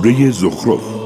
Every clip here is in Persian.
سوره زخرف.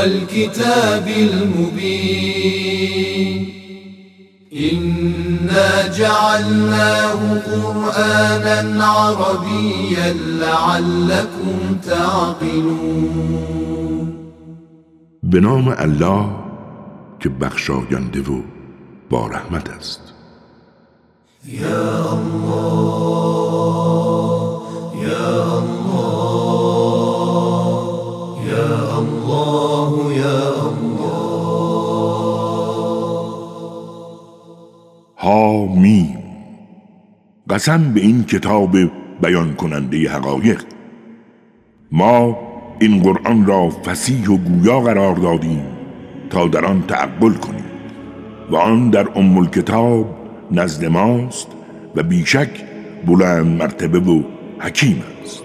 والكتاب المبين. إنا جعلناه قرآنا عربيا لعلكم تعقلون. به نام الله که بخشاینده و با رحمت است. يا الله يا الله. قسم به این کتاب بیان کننده حقایق. ما این قرآن را فسیح و گویا قرار دادیم تا در آن تعقل کنیم و آن در ام الکتاب نزد ماست و بیشک بلند مرتبه و حکیم است.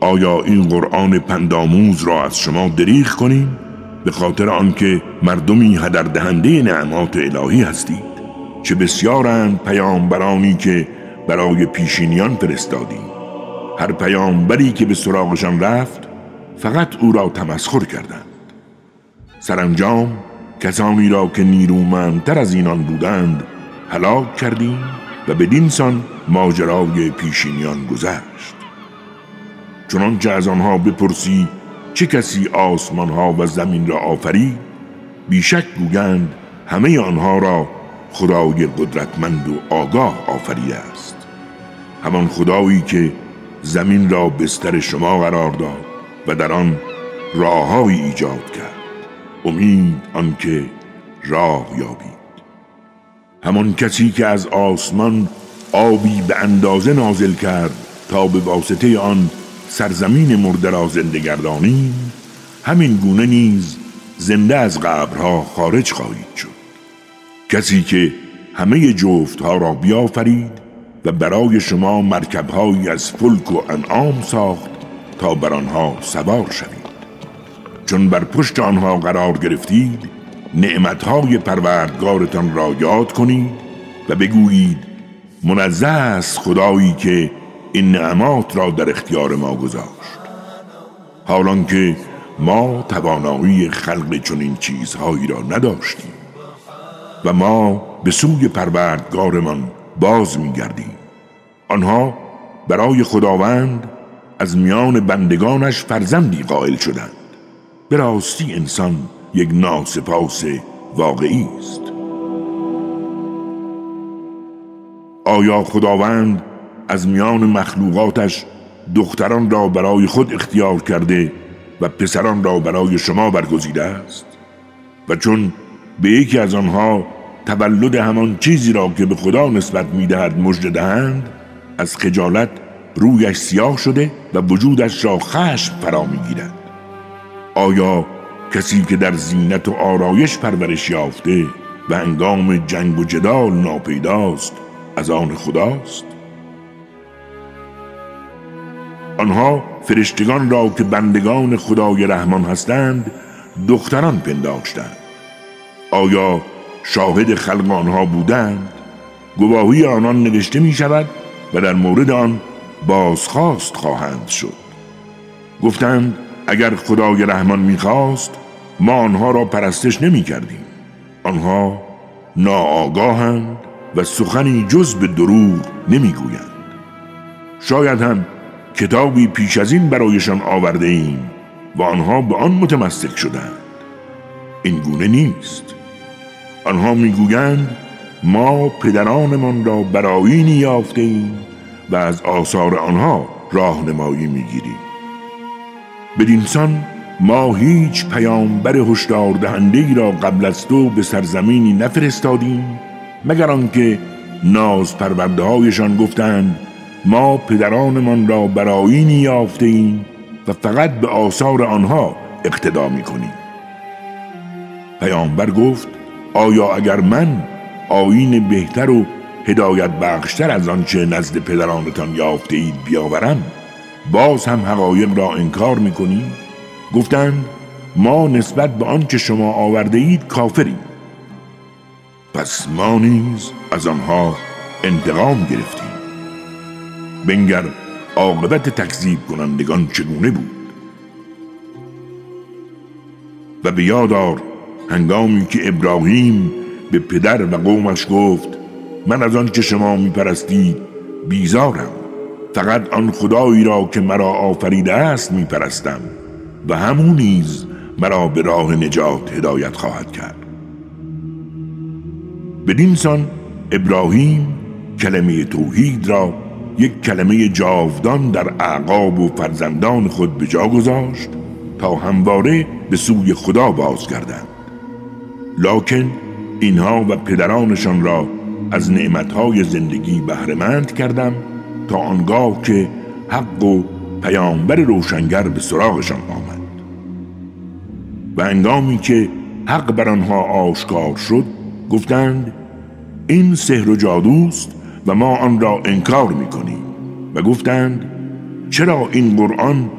آیا این قرآن پنداموز را از شما دریغ کنیم به خاطر آنکه مردمی هدر دهنده نعمات الهی هستید چه بسیارند پیامبرانی که برای پیشینیان فرستادیم هر پیامبری که به سراغشان رفت فقط او را تمسخر کردند. سرانجام کسانی را که نیرومندتر از اینان بودند هلاک کردیم و بدین سان ماجرای پیشینیان گذشت. چنانچه از آنها بپرسی چه کسی آسمان ها و زمین را آفرید بیشک گویند همه آنها را خدای قدرتمند و آگاه آفریده است. همان خدایی که زمین را بستر شما قرار داد و در آن راههایی ایجاد کرد. امید آنکه راه یابید. همان کسی که از آسمان آبی به اندازه نازل کرد تا به واسطه آن سرزمین مرده را زنده گردانیم همین گونه نیز زنده از قبرها خارج خواهید شد. کسی که همه جفتها را بیافرید و برای شما مرکبهایی از فلک و انعام ساخت تا بر آنها سوار شوید. چون بر پشت آنها قرار گرفتید نعمتهای پروردگارتان را یاد کنید و بگویید منزه است خدایی که این نعمات را در اختیار ما گذاشت. حالان که ما توانایی خلق چنین چیزهایی را نداشتیم. و ما به سوی پروردگارمان باز میگردیم. آنها برای خداوند از میان بندگانش فرزندی قائل شدند. به راستی انسان یک ناسپاس واقعی است. آیا خداوند از میان مخلوقاتش دختران را برای خود اختیار کرده و پسران را برای شما برگزیده است؟ و چون به یکی از آنها تولد همان چیزی را که به خدا نسبت می‌دهد مژده دهند از خجالت رویش سیاه شده و وجودش را خشم فرا می‌گیرد. آیا کسی که در زینت و آرایش پرورش یافته و انگام جنگ و جدال ناپیداست از آن خداست؟ آنها فرشتگان را که بندگان خدای رحمان هستند دختران پنداشتند. آیا شاهد خلق آنها بودند؟ گواهی آنان نوشته می شود و در مورد آن بازخواست خواهند شد. گفتند اگر خدای رحمان می‌خواست ما آنها را پرستش نمی کردیم آنها ناآگاهند و سخنی جز به دروغ نمی‌گویند. شاید هم کتابی پیش از این برایشان آورده ایم و آنها به آن متمسک شدند. این گونه نیست. آنها می‌گویند ما پدرانمان را برایینی یافته ایم و از آثار آنها راهنمایی می‌گیریم. بدینسان ما هیچ پیامبر هشدار دهنده را قبل از تو به سرزمینی نفرستادیم مگر آنکه ناز پرورده گفتند ما پدرانمان را برایینی یافته ایم و فقط به آثار آنها اقتدا می کنیم پیامبر گفت آیا اگر من آین بهتر و هدایت بخشتر از آنچه نزد پدرانتان یافته اید بیاورم باز هم حقایق را انکار می‌کنید گفتند ما نسبت به آنچه شما آورده اید کافریم. پس ما نیز از آنها انتقام گرفتیم. بنگر عاقبت تکذیب کنندگان چگونه بود؟ و به هنگامی که ابراهیم به پدر و قومش گفت من از آن که شما میپرستید بیزارم. فقط آن خدایی را که مرا آفریده است میپرستم و همون نیز مرا به راه نجات هدایت خواهد کرد. بدین سان ابراهیم کلمه توحید را یک کلمه جاودان در اعقاب و فرزندان خود به جا گذاشت تا همواره به سوی خدا بازگردند لکن اینها و پدرانشان را از نعمتهای زندگی بهرهمند کردم تا آنگاه که حق و پیامبر روشنگر به سراغشان آمد. و انگامی که حق بر آنها آشکار شد گفتند این سحر و جادوست و ما آن را انکار می‌کنیم. و گفتند چرا این قرآن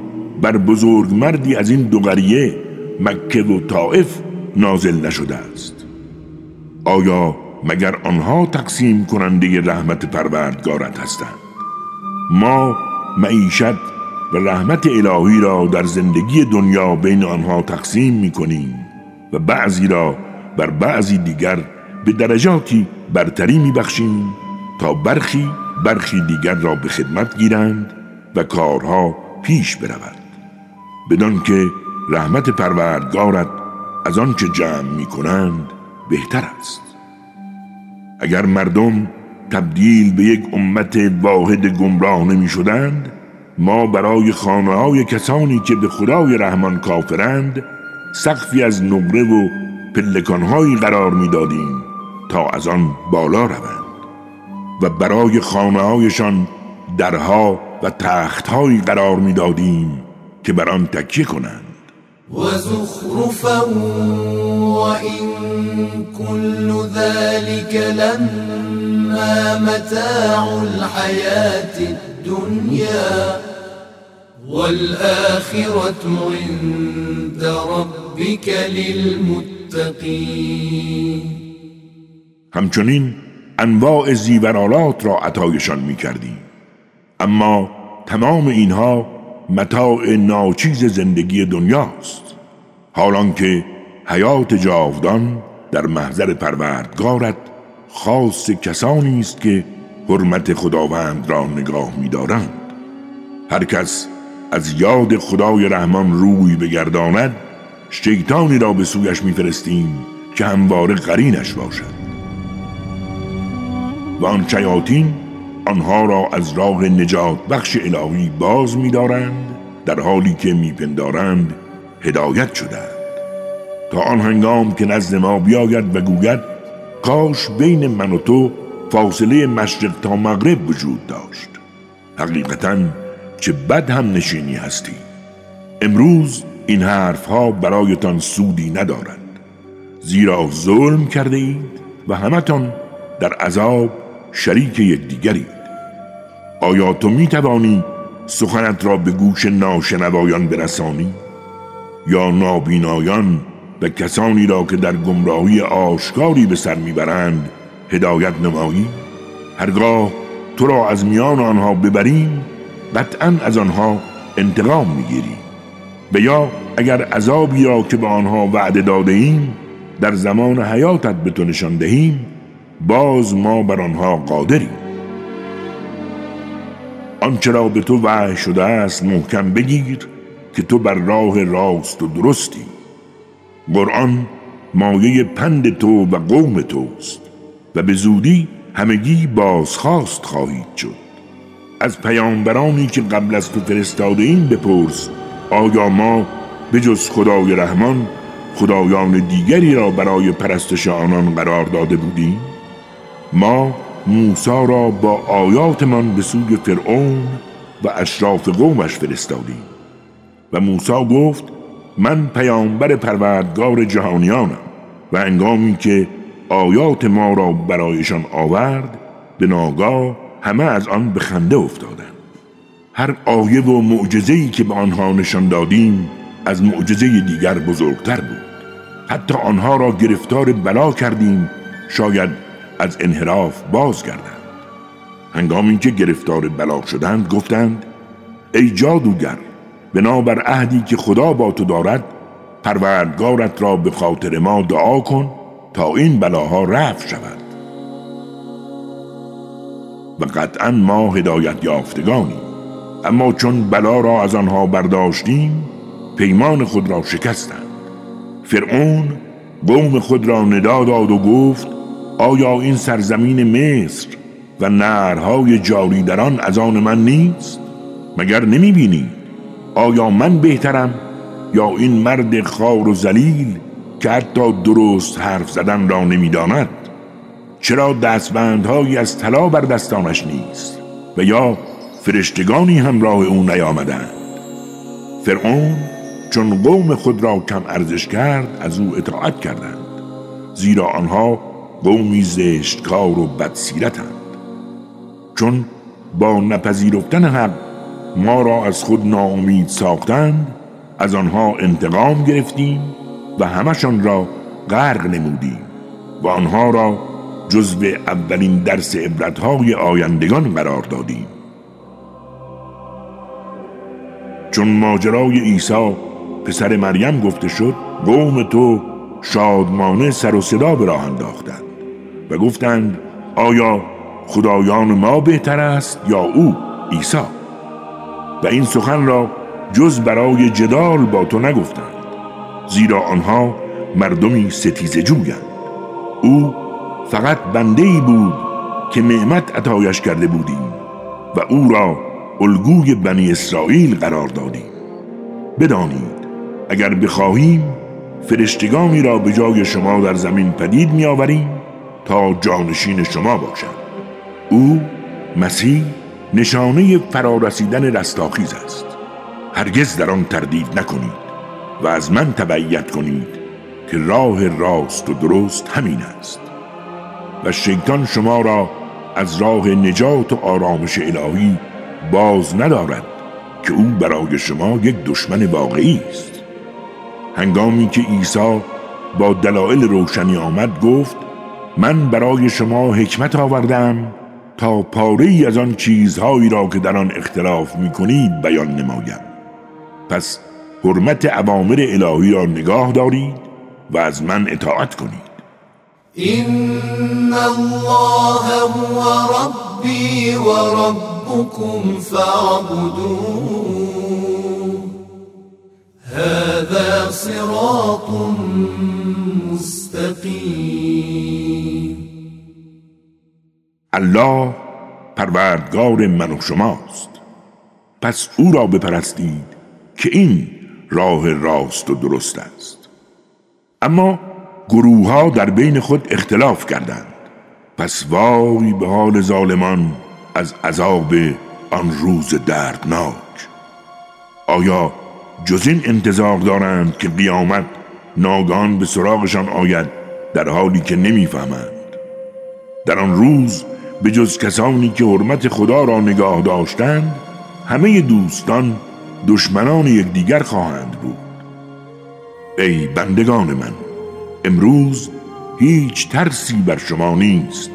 بر بزرگ مردی از این دو قریه مکه و طائف نازل نشده است. آیا مگر آنها تقسیم کننده رحمت پروردگارت هستند؟ ما معیشت و رحمت الهی را در زندگی دنیا بین آنها تقسیم می کنیم و بعضی را بر بعضی دیگر به درجاتی برتری می بخشیم تا برخی برخی دیگر را به خدمت گیرند و کارها پیش برود. بدان که رحمت پروردگارت از آنچه جمع می کنند بهتر است. اگر مردم تبدیل به یک امت واحد گمراه نمی شدند ما برای خانه های کسانی که به خدای رحمان کافرند سقفی از نقره و پلکانهایی قرار می‌دادیم تا از آن بالا روند و برای خانه هایشان درها و تختهایی قرار می‌دادیم که بر آن تکیه کنند. وزخرفا وإن كل ذلك لما متاع الحياة الدنيا والآخرة عند ربك للمتقين. همچنین انواع زیورالات را عطایشان می کردیم اما تمام اینها متاع ناچیز زندگی دنیاست. حالان که حیات جاودان در محضر پروردگارت خاص کسانی است که حرمت خداوند را نگاه می‌دارند. هر کس از یاد خدای رحمان روی بگرداند شیطانی را به سویش میفرستیم که همواره قرینش باشد. و آن شیاطین آنها را از راه نجات بخش الهی باز می‌دارند در حالی که میپندارند هدایت شدند. تا آن هنگام که نزد ما بیاید و گوید کاش بین من و تو فاصله مشرق تا مغرب وجود داشت. حقیقتا چه بد هم نشینی هستی. امروز این حرفها برایتان سودی ندارد زیرا ظلم کرده اید و همتان در عذاب شریک یکدیگرید آیا تو می توانی سخنت را به گوش ناشنوایان برسانی؟ یا نابینایان و کسانی را که در گمراهی آشکاری به سر می‌برند هدایت نمایی؟ هرگاه تو را از میان آنها ببریم قطعا از آنها انتقام می‌گیریم و یا اگر عذابی را که به آنها وعده داده ایم در زمان حیاتت به تو نشان دهیم باز ما بر آنها قادریم. آنچه را به تو وحی شده است محکم بگیر که تو بر راه راست و درستی. قرآن مایه پند تو و قوم توست و به زودی همگی بازخواست خواهید شد. از پیامبرانی که قبل از تو فرستاده این بپرس آیا ما به جز خدای رحمان خدایان دیگری را برای پرستش آنان قرار داده بودیم؟ ما موسا را با آیاتمان به سوی فرعون و اشراف قومش فرستادیم. و موسی گفت من پیامبر پروردگار جهانیانم و انگامی که آیات ما را برایشان آورد به ناگاه همه از آن به خنده افتادند. هر آیه و معجزه‌ای که به آنها نشان دادیم از معجزه دیگر بزرگتر بود. حتی آنها را گرفتار بلا کردیم شاید از انحراف بازگردند. هنگامی که گرفتار بلا شدند گفتند ای جادوگر بنابر عهدی که خدا با تو دارد پروردگارت را به خاطر ما دعا کن تا این بلاها رفع شود. و قطعا ما هدایت یافتگانیم. اما چون بلا را از آنها برداشتیم پیمان خود را شکستند. فرعون قوم خود را ندا داد و گفت آیا این سرزمین مصر و نهرهای جاری در آن از آن من نیست؟ مگر نمی بینی آیا من بهترم؟ یا این مرد خار و زلیل که حتی درست حرف زدن را نمی‌داند؟ چرا دستبندهایی از طلا بر دستانش نیست و یا فرشتگانی همراه او نیامدند؟ فرعون چون قوم خود را کم ارزش کرد از او اطاعت کردند زیرا آنها قومی زشتکار و بدسیرتند. چون با نپذیرفتن حق ما را از خود ناامید ساختند از آنها انتقام گرفتیم و همشان را غرق نمودیم و آنها را جزو اولین درس عبرتهای آیندگان قرار دادیم. چون ماجرای عیسی پسر مریم گفته شد قوم تو شادمانه سر و صدا به راه انداختند. و گفتند آیا خدایان ما بهتر است یا او عیسی؟ و این سخن را جز برای جدال با تو نگفتند زیرا آنها مردمی ستیز جویند. او فقط بنده ای بود که نعمت عطایش کرده بودیم و او را الگوی بنی اسرائیل قرار دادیم. بدانید اگر بخواهیم فرشتگانی را به جای شما در زمین پدید میآوریم تا جانشین شما باشند او مسیح نشانه فرارسیدن رستاخیز است. هرگز در آن تردید نکنید و از من تبعیت کنید که راه راست و درست همین است. و شیطان شما را از راه نجات و آرامش الهی باز ندارد که او برای شما یک دشمن واقعی است. هنگامی که عیسی با دلایل روشنی آمد گفت من برای شما حکمت آوردم تا پاره از آن چیزهایی را که در آن اختلاف می کنید بیان نمایم. پس حرمت عوامر الهی را نگاه دارید و از من اطاعت کنید. این الله هو ربی و ربکم فاعبدوه هذا صراط مستقیم الله پروردگار من و شماست. پس او را بپرستید که این راه راست و درست است. اما گروه ها در بین خود اختلاف کردند. پس وای به حال ظالمان از عذاب آن روز دردناک. آیا جز این انتظار دارند که قیامت ناگان به سراغشان آید در حالی که نمی‌فهمند. در آن روز به جز کسانی که حرمت خدا را نگاه داشتند همه دوستان دشمنان یکدیگر خواهند بود. ای بندگان من امروز هیچ ترسی بر شما نیست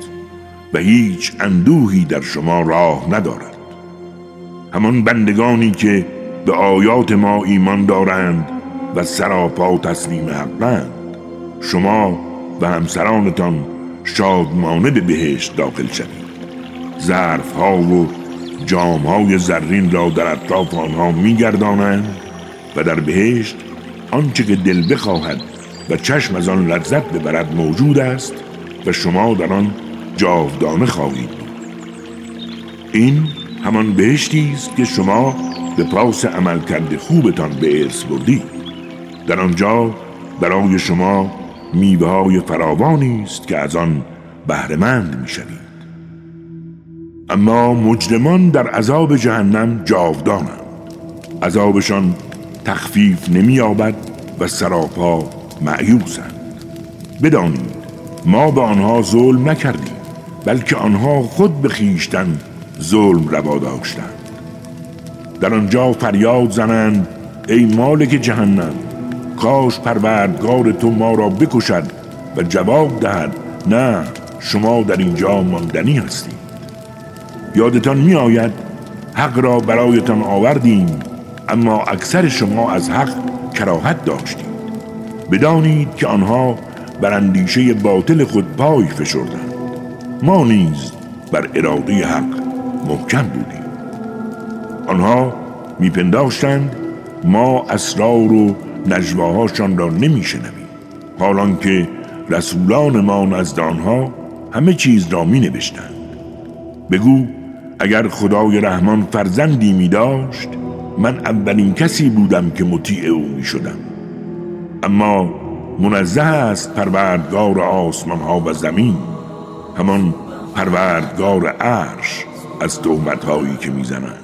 و هیچ اندوهی در شما راه ندارد. همان بندگانی که به آیات ما ایمان دارند و سراپا تسلیم حقند. شما و همسرانتان شادمانه به بهشت داخل شوید. ظرف ها و جام های زرین را در اطراف آنها میگردانند و در بهشت آنچه که دل بخواهد و چشم از آن لذت ببرد موجود است و شما در آن جاودانه خواهید این همان بهشتی است که شما به پاس عمل کرده خوبتان به ارث بردید در آنجا برای شما میوه های فراوانی است که از آن بهرهمند می‌شوید. اما مجرمان در عذاب جهنم جاودانند. عذابشان تخفیف نمییابد و سراپا معیوسند بدانید ما به آنها ظلم نکردیم بلکه آنها خود به خیشتن ظلم روا داشتند. در آنجا فریاد زنند ای مالک جهنم کاش پروردگار تو ما را بکشد و جواب دهد نه شما در اینجا ماندنی هستید. یادتان می آید حق را برایتان آوردیم اما اکثر شما از حق کراهت داشتید. بدانید که آنها بر اندیشه باطل خود پای فشردند. ما نیز بر اراده حق محکم بودیم. آنها میپنداشتند ما اسرار و نجواهاشان را نمیشنویم. حالان که رسولان ما نزد آنها همه چیز را می نوشتند بگو اگر خدای رحمان فرزندی می داشت من اولین کسی بودم که مطیع او می شدم اما منزه است پروردگار آسمان ها و زمین. همان پروردگار عرش از تهمت هایی که می‌زنند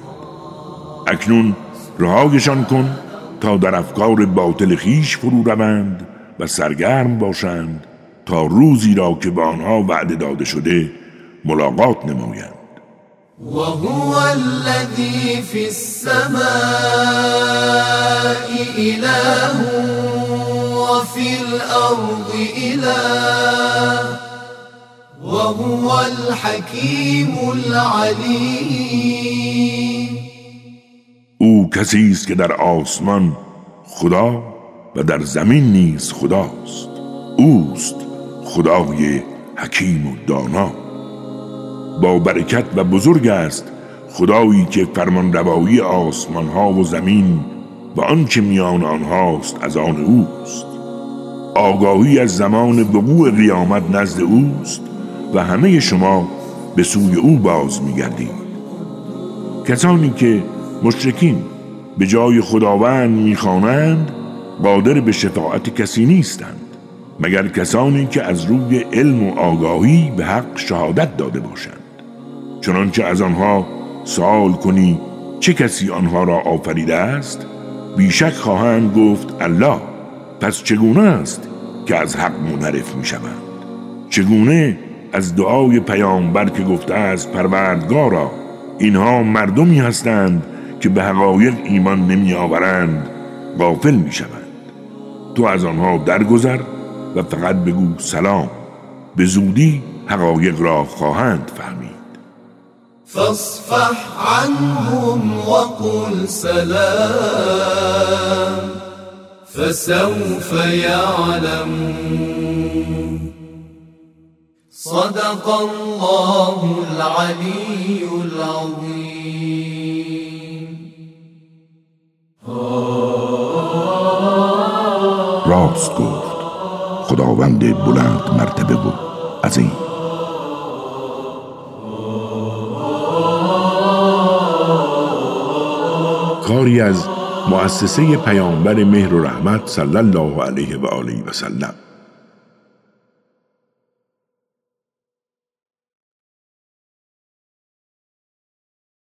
اکنون رهایشان کن تا در افکار باطل خیش فرو روند و سرگرم باشند تا روزی را که به آنها وعده داده شده ملاقات نمایند. وهو الذي في السماء إله وفي الأرض إله وهو الحكيم العليم. او کسی است که در آسمان خدا و در زمین نیز خداست. اوست خدای حکیم و دانا. با برکت و بزرگ است خدایی که فرمان روایی آسمان ها و زمین و آنچه میان آنهاست از آن اوست. آگاهی از زمان وقوع قیامت نزد اوست و همه شما به سوی او باز میگردید. کسانی که مشرکین به جای خداوند می‌خوانند قادر به شفاعت کسی نیستند مگر کسانی که از روی علم و آگاهی به حق شهادت داده باشند. چنانچه از آنها سوال کنی چه کسی آنها را آفریده است؟ بیشک خواهند گفت الله پس چگونه است که از حق منحرف می شوند چگونه از دعای پیامبر که گفته است پروردگارا اینها مردمی هستند که به حقایق ایمان نمی آورند غافل می شوند تو از آنها درگذر و فقط بگو سلام. به زودی حقایق را خواهند فهمید. فاصفح عنهم وقل سلام فسوف يعلمون صدق الله العلي العظيم راست گفت. خداوند بلند مرتبه و عظیم. کاری از مؤسسه پیامبر مهر و رحمت صلی الله علیه و آله و سلم.